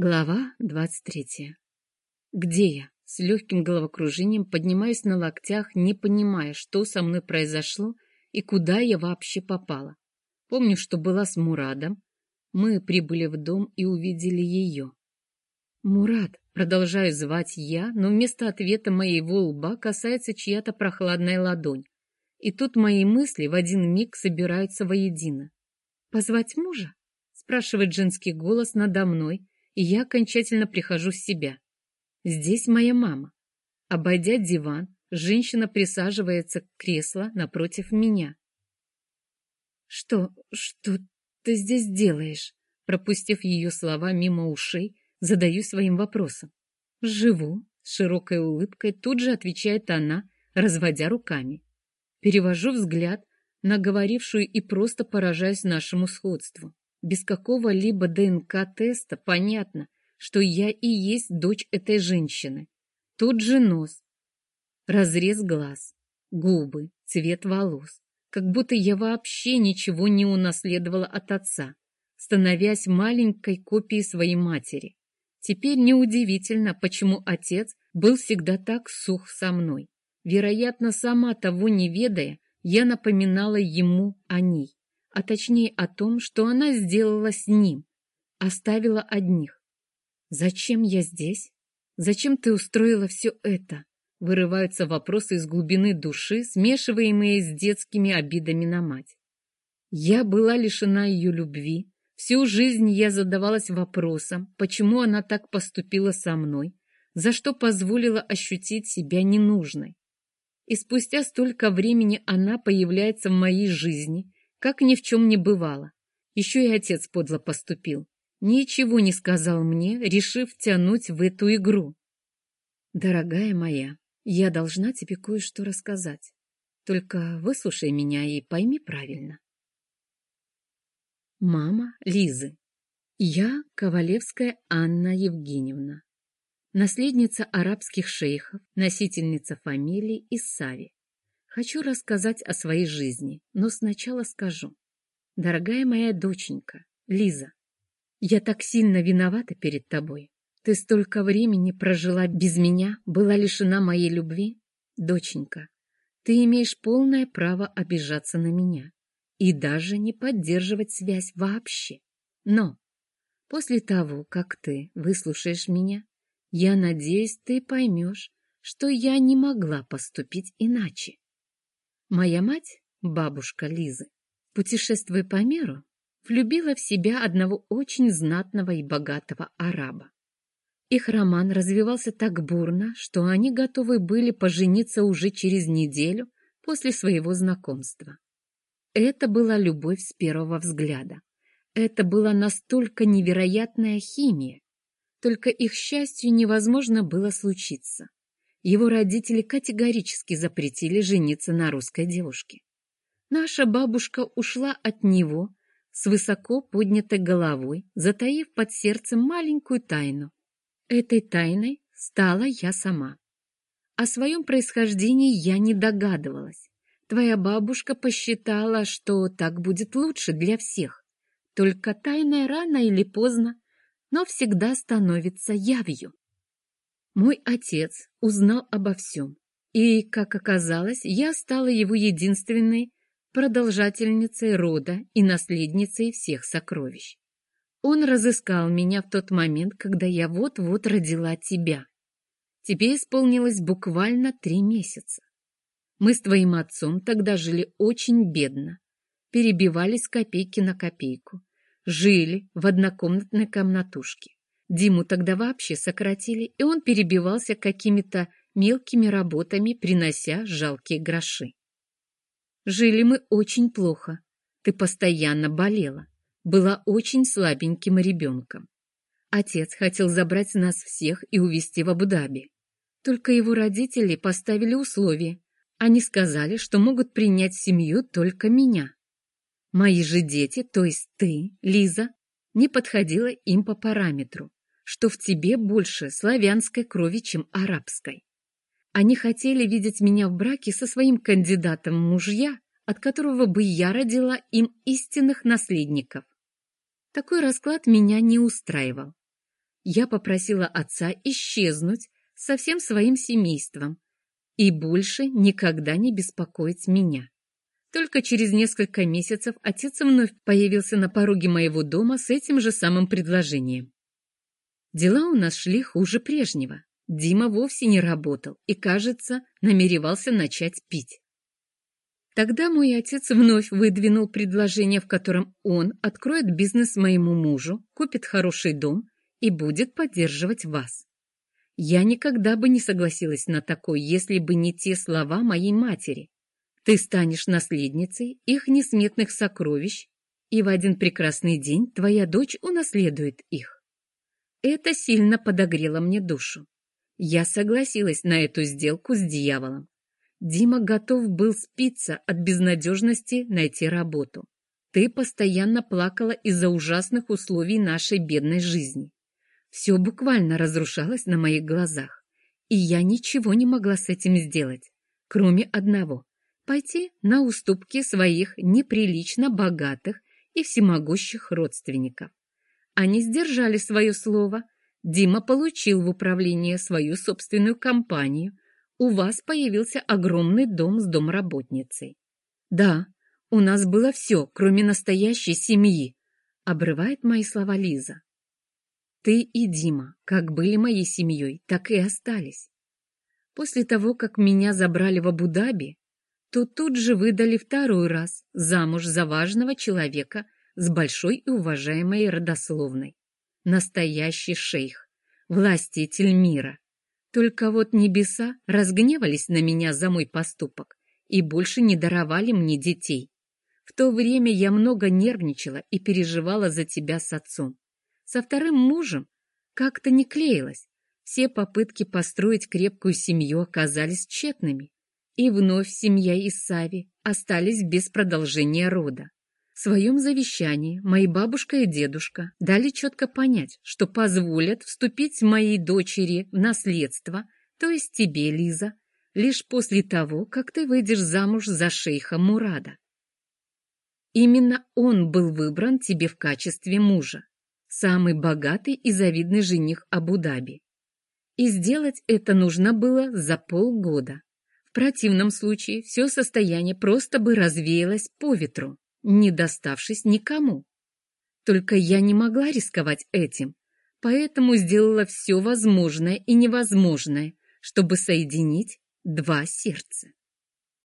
Глава двадцать третья. Где я? С легким головокружением поднимаюсь на локтях, не понимая, что со мной произошло и куда я вообще попала. Помню, что была с Мурадом. Мы прибыли в дом и увидели ее. «Мурат!» — продолжаю звать я, но вместо ответа моего лба касается чья-то прохладная ладонь. И тут мои мысли в один миг собираются воедино. «Позвать мужа?» — спрашивает женский голос надо мной, и я окончательно прихожу в себя. Здесь моя мама. Обойдя диван, женщина присаживается к креслу напротив меня. «Что, что ты здесь делаешь?» Пропустив ее слова мимо ушей, задаю своим вопросом. «Живу», — с широкой улыбкой тут же отвечает она, разводя руками. Перевожу взгляд на говорившую и просто поражаюсь нашему сходству. Без какого-либо ДНК-теста понятно, что я и есть дочь этой женщины. Тот же нос, разрез глаз, губы, цвет волос. Как будто я вообще ничего не унаследовала от отца, становясь маленькой копией своей матери. Теперь неудивительно, почему отец был всегда так сух со мной. Вероятно, сама того не ведая, я напоминала ему о ней а точнее о том, что она сделала с ним, оставила одних. «Зачем я здесь? Зачем ты устроила все это?» Вырываются вопросы из глубины души, смешиваемые с детскими обидами на мать. Я была лишена ее любви. Всю жизнь я задавалась вопросом, почему она так поступила со мной, за что позволила ощутить себя ненужной. И спустя столько времени она появляется в моей жизни как ни в чем не бывало. Еще и отец подло поступил. Ничего не сказал мне, решив тянуть в эту игру. Дорогая моя, я должна тебе кое-что рассказать. Только выслушай меня и пойми правильно. Мама Лизы. Я Ковалевская Анна Евгеньевна. Наследница арабских шейхов, носительница фамилии Исави. Хочу рассказать о своей жизни, но сначала скажу. Дорогая моя доченька, Лиза, я так сильно виновата перед тобой. Ты столько времени прожила без меня, была лишена моей любви. Доченька, ты имеешь полное право обижаться на меня и даже не поддерживать связь вообще. Но после того, как ты выслушаешь меня, я надеюсь, ты поймешь, что я не могла поступить иначе. Моя мать, бабушка Лизы, путешествуя по миру, влюбила в себя одного очень знатного и богатого араба. Их роман развивался так бурно, что они готовы были пожениться уже через неделю после своего знакомства. Это была любовь с первого взгляда. Это была настолько невероятная химия. Только их счастью невозможно было случиться его родители категорически запретили жениться на русской девушке. Наша бабушка ушла от него с высоко поднятой головой, затаив под сердцем маленькую тайну. Этой тайной стала я сама. О своем происхождении я не догадывалась. Твоя бабушка посчитала, что так будет лучше для всех. Только тайная рано или поздно, но всегда становится явью. Мой отец узнал обо всем, и, как оказалось, я стала его единственной продолжательницей рода и наследницей всех сокровищ. Он разыскал меня в тот момент, когда я вот-вот родила тебя. Тебе исполнилось буквально три месяца. Мы с твоим отцом тогда жили очень бедно, перебивались копейки на копейку, жили в однокомнатной комнатушке. Диму тогда вообще сократили, и он перебивался какими-то мелкими работами, принося жалкие гроши. Жили мы очень плохо. Ты постоянно болела. Была очень слабеньким ребенком. Отец хотел забрать нас всех и увезти в Абу-Даби. Только его родители поставили условия. Они сказали, что могут принять семью только меня. Мои же дети, то есть ты, Лиза, не подходила им по параметру что в тебе больше славянской крови, чем арабской. Они хотели видеть меня в браке со своим кандидатом мужья, от которого бы я родила им истинных наследников. Такой расклад меня не устраивал. я попросила отца исчезнуть со всем своим семейством и больше никогда не беспокоить меня. Только через несколько месяцев отец вновь появился на пороге моего дома с этим же самым предложением. Дела у нас шли хуже прежнего. Дима вовсе не работал и, кажется, намеревался начать пить. Тогда мой отец вновь выдвинул предложение, в котором он откроет бизнес моему мужу, купит хороший дом и будет поддерживать вас. Я никогда бы не согласилась на такое, если бы не те слова моей матери. Ты станешь наследницей их несметных сокровищ, и в один прекрасный день твоя дочь унаследует их. Это сильно подогрело мне душу. Я согласилась на эту сделку с дьяволом. Дима готов был спиться от безнадежности найти работу. Ты постоянно плакала из-за ужасных условий нашей бедной жизни. Все буквально разрушалось на моих глазах, и я ничего не могла с этим сделать, кроме одного пойти на уступки своих неприлично богатых и всемогущих родственников. Они сдержали свое слово. Дима получил в управление свою собственную компанию. У вас появился огромный дом с домработницей. Да, у нас было все, кроме настоящей семьи, обрывает мои слова Лиза. Ты и Дима, как были моей семьей, так и остались. После того, как меня забрали в Абу-Даби, то тут же выдали второй раз замуж за важного человека с большой и уважаемой родословной. Настоящий шейх, властитель мира. Только вот небеса разгневались на меня за мой поступок и больше не даровали мне детей. В то время я много нервничала и переживала за тебя с отцом. Со вторым мужем как-то не клеилось. Все попытки построить крепкую семью оказались тщетными. И вновь семья Исави остались без продолжения рода. В своем завещании мои бабушка и дедушка дали четко понять, что позволят вступить моей дочери в наследство, то есть тебе, Лиза, лишь после того, как ты выйдешь замуж за шейха Мурада. Именно он был выбран тебе в качестве мужа, самый богатый и завидный жених Абу-Даби. И сделать это нужно было за полгода. В противном случае все состояние просто бы развеялось по ветру, не доставшись никому. Только я не могла рисковать этим, поэтому сделала все возможное и невозможное, чтобы соединить два сердца.